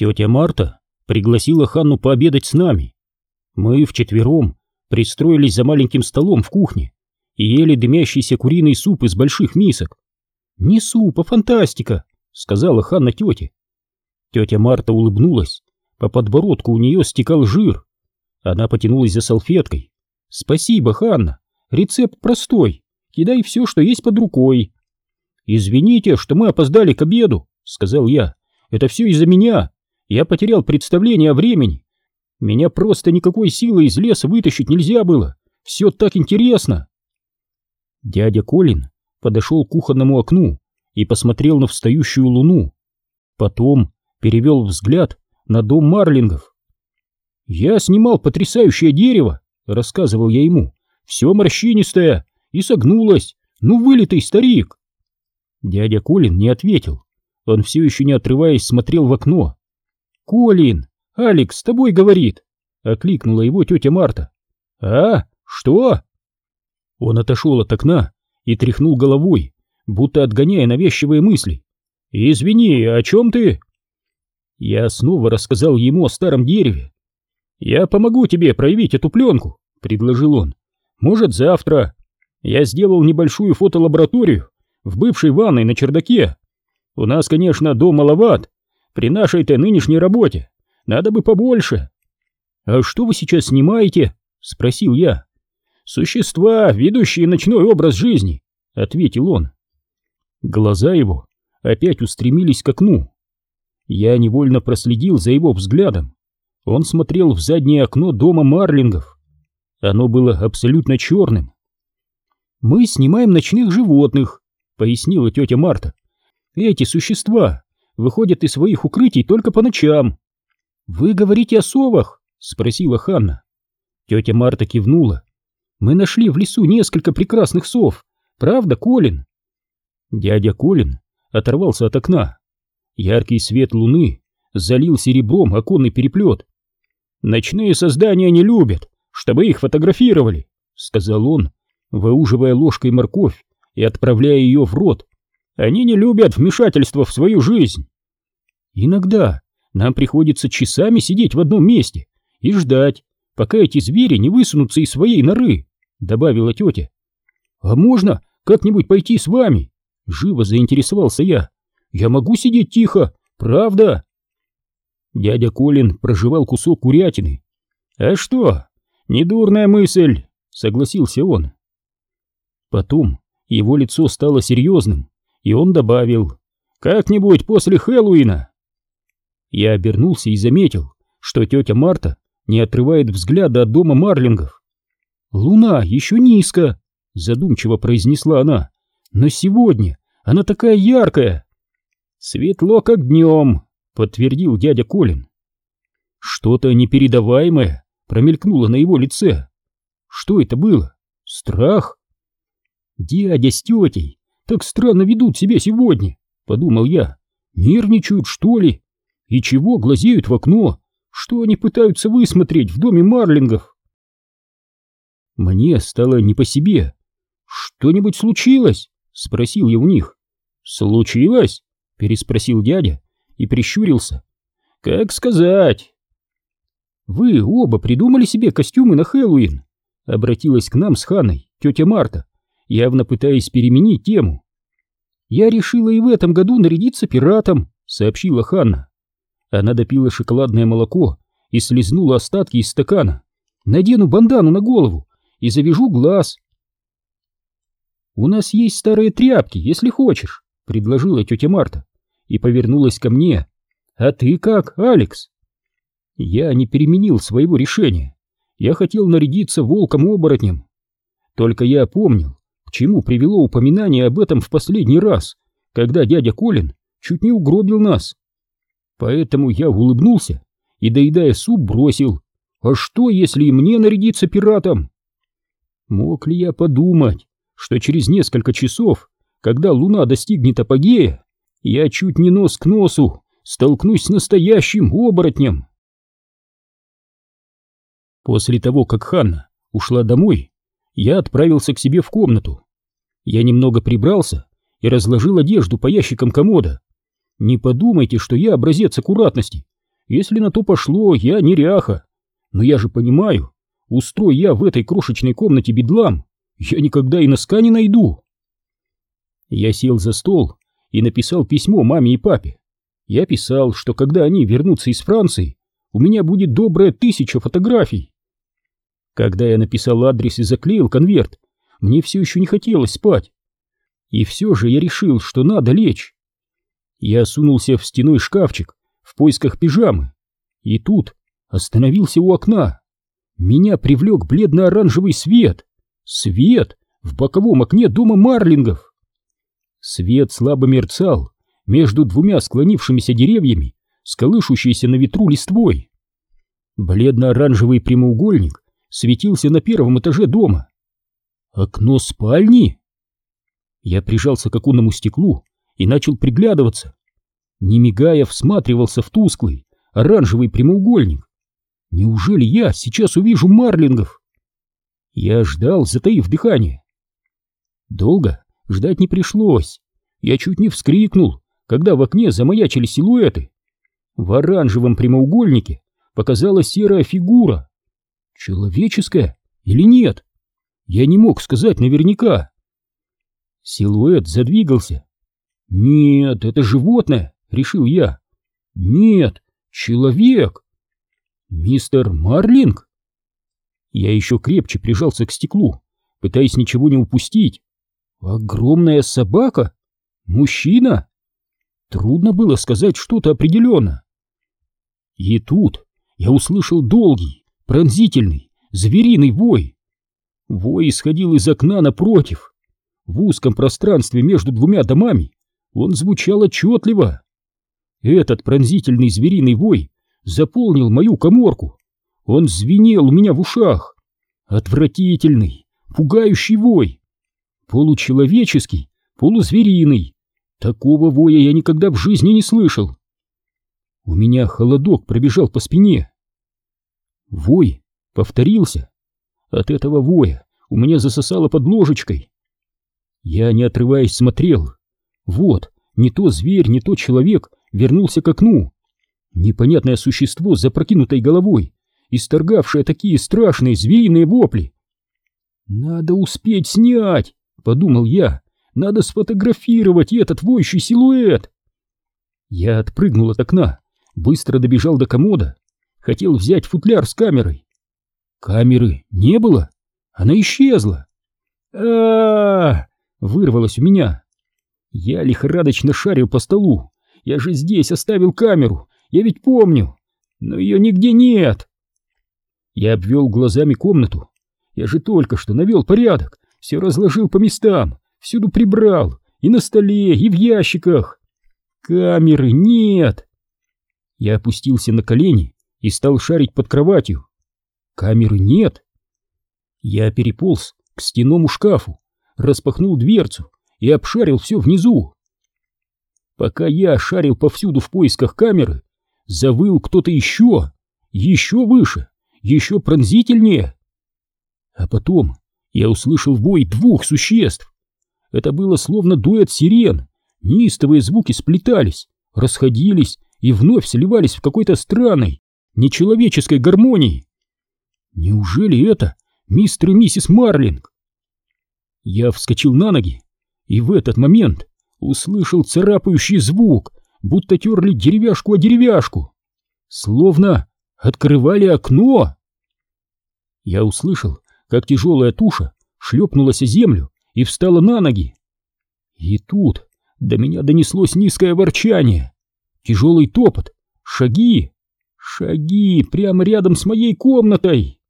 Тетя Марта пригласила Ханну пообедать с нами. Мы вчетвером пристроились за маленьким столом в кухне и ели дымящийся куриный суп из больших мисок. «Не суп, а фантастика!» — сказала Ханна тете. Тетя Марта улыбнулась, по подбородку у нее стекал жир. Она потянулась за салфеткой. «Спасибо, Ханна, рецепт простой, кидай все, что есть под рукой». «Извините, что мы опоздали к обеду», — сказал я. «Это все из-за меня. Я потерял представление о времени. Меня просто никакой силы из леса вытащить нельзя было. Все так интересно. Дядя Колин подошел к кухонному окну и посмотрел на встающую луну. Потом перевел взгляд на дом Марлингов. «Я снимал потрясающее дерево», — рассказывал я ему. «Все морщинистое и согнулось. Ну, вылитый старик!» Дядя Колин не ответил. Он все еще не отрываясь смотрел в окно. «Колин, «Алекс с тобой говорит!» — окликнула его тетя Марта. «А? Что?» Он отошел от окна и тряхнул головой, будто отгоняя навязчивые мысли. «Извини, о чем ты?» Я снова рассказал ему о старом дереве. «Я помогу тебе проявить эту пленку», — предложил он. «Может, завтра. Я сделал небольшую фотолабораторию в бывшей ванной на чердаке. У нас, конечно, дом маловат при нашей-то нынешней работе, надо бы побольше. А что вы сейчас снимаете? Спросил я. Существа, ведущие ночной образ жизни, ответил он. Глаза его опять устремились к окну. Я невольно проследил за его взглядом. Он смотрел в заднее окно дома Марлингов. Оно было абсолютно черным. «Мы снимаем ночных животных», — пояснила тетя Марта. «Эти существа выходят из своих укрытий только по ночам. «Вы говорите о совах?» — спросила Ханна. Тетя Марта кивнула. «Мы нашли в лесу несколько прекрасных сов. Правда, Колин?» Дядя Колин оторвался от окна. Яркий свет луны залил серебром оконный переплет. «Ночные создания не любят, чтобы их фотографировали», — сказал он, выуживая ложкой морковь и отправляя ее в рот. «Они не любят вмешательства в свою жизнь». «Иногда нам приходится часами сидеть в одном месте и ждать, пока эти звери не высунутся из своей норы», — добавила тетя. «А можно как-нибудь пойти с вами?» — живо заинтересовался я. «Я могу сидеть тихо, правда?» Дядя Колин проживал кусок курятины. «А что? Недурная мысль!» — согласился он. Потом его лицо стало серьезным, и он добавил. «Как-нибудь после Хэллоуина я обернулся и заметил, что тетя Марта не отрывает взгляда от дома Марлингов. «Луна еще низко», — задумчиво произнесла она, — «но сегодня она такая яркая». «Светло, как днем», — подтвердил дядя Колин. Что-то непередаваемое промелькнуло на его лице. Что это было? Страх? Дядя с тетей так странно ведут себя сегодня, подумал я. Нервничают, что ли? И чего глазеют в окно? Что они пытаются высмотреть в доме Марлингов? Мне стало не по себе. Что-нибудь случилось? Спросил я у них. Случилось? Переспросил дядя и прищурился. Как сказать? Вы оба придумали себе костюмы на Хэллоуин? Обратилась к нам с Ханой тетя Марта, явно пытаясь переменить тему. Я решила и в этом году нарядиться пиратом, сообщила Ханна. Она допила шоколадное молоко и слезнула остатки из стакана. Надену бандану на голову и завяжу глаз. «У нас есть старые тряпки, если хочешь», — предложила тетя Марта и повернулась ко мне. «А ты как, Алекс?» Я не переменил своего решения. Я хотел нарядиться волком-оборотнем. Только я помнил, к чему привело упоминание об этом в последний раз, когда дядя Колин чуть не угробил нас. Поэтому я улыбнулся и, доедая суп, бросил. А что, если и мне нарядиться пиратом? Мог ли я подумать, что через несколько часов, когда луна достигнет апогея, я чуть не нос к носу столкнусь с настоящим оборотнем? После того, как Ханна ушла домой, я отправился к себе в комнату. Я немного прибрался и разложил одежду по ящикам комода. Не подумайте, что я образец аккуратности. Если на то пошло, я неряха. Но я же понимаю, устрой я в этой крошечной комнате бедлам, я никогда и носка не найду. Я сел за стол и написал письмо маме и папе. Я писал, что когда они вернутся из Франции, у меня будет добрая тысяча фотографий. Когда я написал адрес и заклеил конверт, мне все еще не хотелось спать. И все же я решил, что надо лечь. Я сунулся в стеной шкафчик в поисках пижамы. И тут остановился у окна. Меня привлек бледно-оранжевый свет. Свет в боковом окне дома Марлингов. Свет слабо мерцал между двумя склонившимися деревьями, сколышущейся на ветру листвой. Бледно-оранжевый прямоугольник светился на первом этаже дома. Окно спальни? Я прижался к оконному стеклу и начал приглядываться. Не мигая, всматривался в тусклый, оранжевый прямоугольник. Неужели я сейчас увижу марлингов? Я ждал, затаив дыхание. Долго ждать не пришлось. Я чуть не вскрикнул, когда в окне замаячили силуэты. В оранжевом прямоугольнике показалась серая фигура. Человеческая или нет? Я не мог сказать наверняка. Силуэт задвигался. Нет, это животное, решил я. Нет, человек. Мистер Марлинг? Я еще крепче прижался к стеклу, пытаясь ничего не упустить. Огромная собака? Мужчина? Трудно было сказать что-то определенно. И тут я услышал долгий, пронзительный, звериный вой. Вой исходил из окна напротив. В узком пространстве между двумя домами он звучал отчетливо. Этот пронзительный звериный вой заполнил мою коморку. Он звенел у меня в ушах. Отвратительный, пугающий вой. Получеловеческий, полузвериный. Такого воя я никогда в жизни не слышал. У меня холодок пробежал по спине. Вой повторился. От этого воя у меня засосало под ложечкой. Я, не отрываясь, смотрел. Вот, не то зверь, не то человек вернулся к окну. Непонятное существо с запрокинутой головой, исторгавшее такие страшные звериные вопли. «Надо успеть снять!» — подумал я. «Надо сфотографировать этот воющий силуэт!» Я отпрыгнул от окна, быстро добежал до комода, хотел взять футляр с камерой. Камеры не было, она исчезла. а, -а, вырвалось у меня. Я лихорадочно шарил по столу. Я же здесь оставил камеру, я ведь помню. Но ее нигде нет. Я обвел глазами комнату. Я же только что навел порядок, все разложил по местам, всюду прибрал, и на столе, и в ящиках. Камеры нет. Я опустился на колени и стал шарить под кроватью. Камеры нет. Я переполз к стенному шкафу, распахнул дверцу и обшарил все внизу. Пока я шарил повсюду в поисках камеры, завыл кто-то еще, еще выше, еще пронзительнее. А потом я услышал вой двух существ. Это было словно дуэт сирен, неистовые звуки сплетались, расходились и вновь сливались в какой-то странной, нечеловеческой гармонии. Неужели это мистер и миссис Марлинг? Я вскочил на ноги и в этот момент услышал царапающий звук, будто терли деревяшку о деревяшку. Словно открывали окно. Я услышал, как тяжелая туша шлепнулась о землю и встала на ноги. И тут до меня донеслось низкое ворчание, тяжелый топот, шаги, шаги прямо рядом с моей комнатой.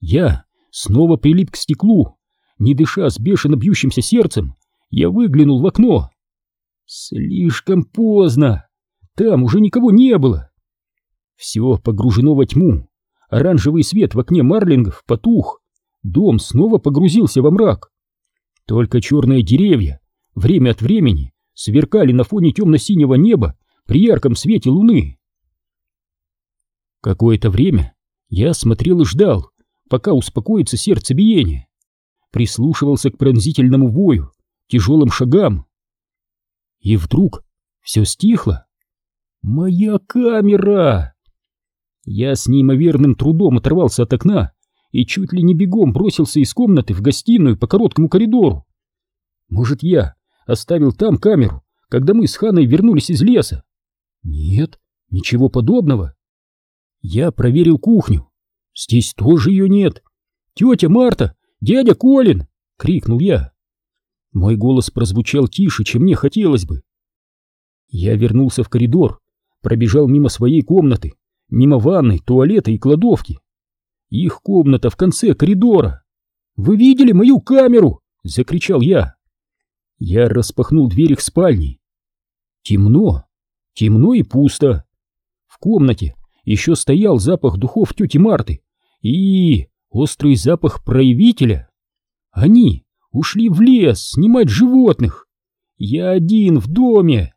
Я снова прилип к стеклу. Не дыша с бешено бьющимся сердцем, я выглянул в окно. Слишком поздно. Там уже никого не было. Все погружено во тьму. Оранжевый свет в окне марлингов потух. Дом снова погрузился во мрак. Только черные деревья время от времени сверкали на фоне темно-синего неба при ярком свете луны. Какое-то время я смотрел и ждал, пока успокоится сердцебиение, прислушивался к пронзительному вою, тяжелым шагам. И вдруг все стихло. Моя камера! Я с неимоверным трудом оторвался от окна и чуть ли не бегом бросился из комнаты в гостиную по короткому коридору. Может, я оставил там камеру, когда мы с Ханой вернулись из леса? Нет, ничего подобного. Я проверил кухню. Здесь тоже ее нет. Тетя Марта, дядя Колин! — крикнул я. Мой голос прозвучал тише, чем мне хотелось бы. Я вернулся в коридор, пробежал мимо своей комнаты, мимо ванной, туалета и кладовки. Их комната в конце коридора. «Вы видели мою камеру?» — закричал я. Я распахнул дверь их спальни. Темно, темно и пусто. В комнате еще стоял запах духов тети Марты и острый запах проявителя. Они ушли в лес снимать животных. Я один в доме.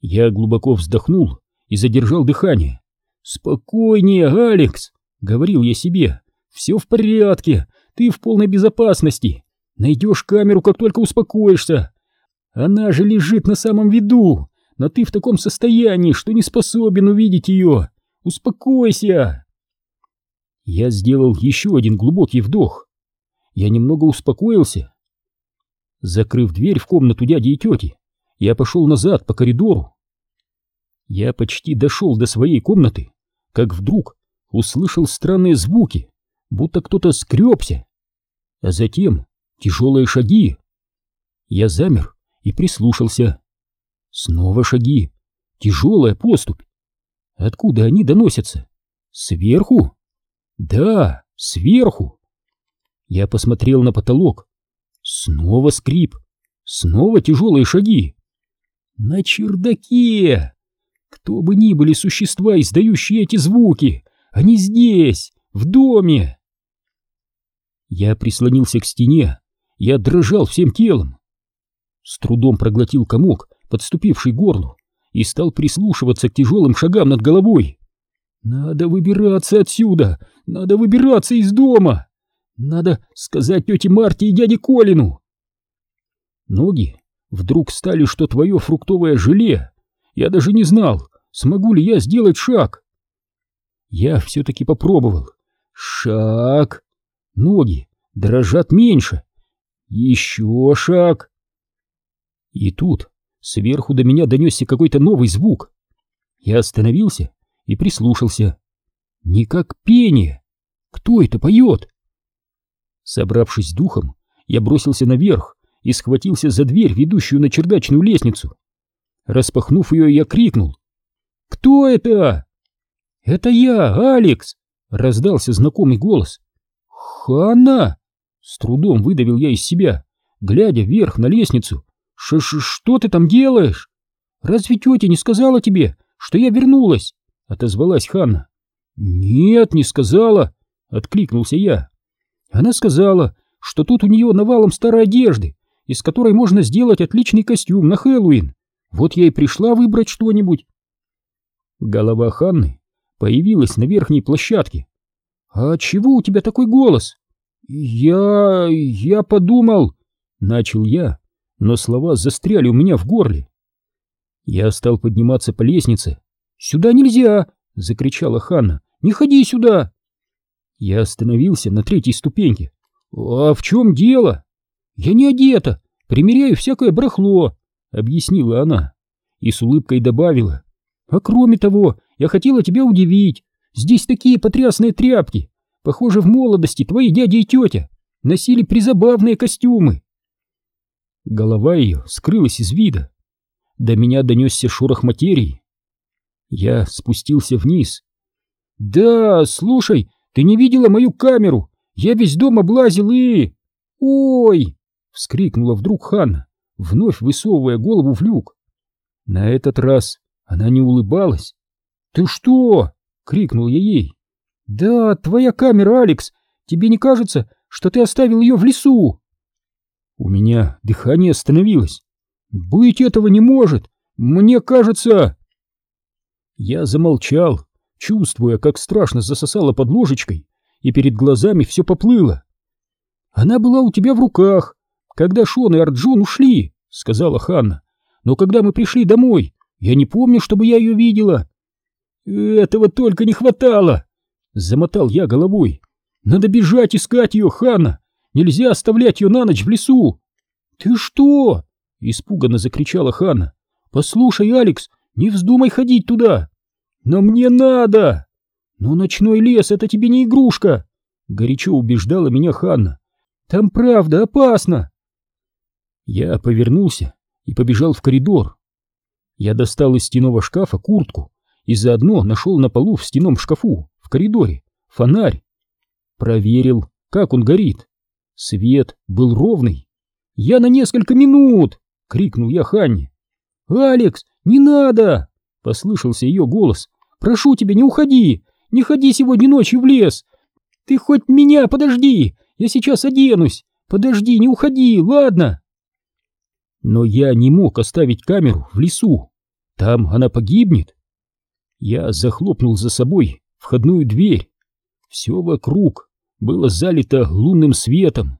Я глубоко вздохнул и задержал дыхание. «Спокойнее, Алекс!» — говорил я себе. «Все в порядке, ты в полной безопасности. Найдешь камеру, как только успокоишься. Она же лежит на самом виду, но ты в таком состоянии, что не способен увидеть ее. Успокойся!» Я сделал еще один глубокий вдох. Я немного успокоился. Закрыв дверь в комнату дяди и тети, я пошел назад по коридору. Я почти дошел до своей комнаты, как вдруг услышал странные звуки, будто кто-то скребся. А затем тяжелые шаги. Я замер и прислушался. Снова шаги, тяжелая поступь. Откуда они доносятся? Сверху? Да, сверху. Я посмотрел на потолок. Снова скрип, снова тяжелые шаги. На чердаке! Кто бы ни были существа, издающие эти звуки, они здесь, в доме. Я прислонился к стене, я дрожал всем телом. С трудом проглотил комок, подступивший к горлу, и стал прислушиваться к тяжелым шагам над головой. Надо выбираться отсюда, надо выбираться из дома. Надо сказать тете Марте и дяде Колину. Ноги вдруг стали, что твое фруктовое желе. Я даже не знал, смогу ли я сделать шаг. Я все-таки попробовал. Шаг. Ноги дрожат меньше. Еще шаг. И тут сверху до меня донесся какой-то новый звук. Я остановился и прислушался. Не как пение. Кто это поет? Собравшись духом, я бросился наверх и схватился за дверь, ведущую на чердачную лестницу. Распахнув ее, я крикнул. «Кто это?» «Это я, Алекс!» — раздался знакомый голос. «Ханна!» — с трудом выдавил я из себя, глядя вверх на лестницу. Ш -ш «Что ты там делаешь?» «Разве тетя не сказала тебе, что я вернулась?» — отозвалась Ханна. «Нет, не сказала!» — откликнулся я. «Она сказала, что тут у нее навалом старой одежды, из которой можно сделать отличный костюм на Хэллоуин. Вот я и пришла выбрать что-нибудь». Голова Ханны появилась на верхней площадке. «А чего у тебя такой голос?» «Я... я подумал...» Начал я, но слова застряли у меня в горле. Я стал подниматься по лестнице. «Сюда нельзя!» — закричала Ханна. «Не ходи сюда!» Я остановился на третьей ступеньке. «А в чем дело?» «Я не одета, примеряю всякое барахло», — объяснила она. И с улыбкой добавила. «А кроме того, я хотела тебя удивить. Здесь такие потрясные тряпки. Похоже, в молодости твои дядя и тетя носили призабавные костюмы. Голова ее скрылась из вида. До меня донесся шорох материи. Я спустился вниз. «Да, слушай, ты не видела мою камеру? Я весь дом облазил и...» «Ой!» — вскрикнула вдруг Ханна, вновь высовывая голову в люк. На этот раз она не улыбалась, «Ты что?» — крикнул я ей. «Да, твоя камера, Алекс. Тебе не кажется, что ты оставил ее в лесу?» У меня дыхание остановилось. «Быть этого не может! Мне кажется...» Я замолчал, чувствуя, как страшно засосало под ложечкой, и перед глазами все поплыло. «Она была у тебя в руках, когда Шон и Арджун ушли», — сказала Ханна. «Но когда мы пришли домой, Я не помню, чтобы я ее видела. Этого только не хватало. Замотал я головой. Надо бежать искать ее, Ханна. Нельзя оставлять ее на ночь в лесу. Ты что? Испуганно закричала Ханна. Послушай, Алекс, не вздумай ходить туда. Но мне надо. Но ночной лес — это тебе не игрушка. Горячо убеждала меня Ханна. Там правда опасно. Я повернулся и побежал в коридор. Я достал из стенового шкафа куртку и заодно нашел на полу в стенном шкафу в коридоре фонарь. Проверил, как он горит. Свет был ровный. «Я на несколько минут!» — крикнул я Ханне. «Алекс, не надо!» — послышался ее голос. «Прошу тебя, не уходи! Не ходи сегодня ночью в лес! Ты хоть меня подожди! Я сейчас оденусь! Подожди, не уходи, ладно?» Но я не мог оставить камеру в лесу. Там она погибнет. Я захлопнул за собой входную дверь. Все вокруг было залито лунным светом.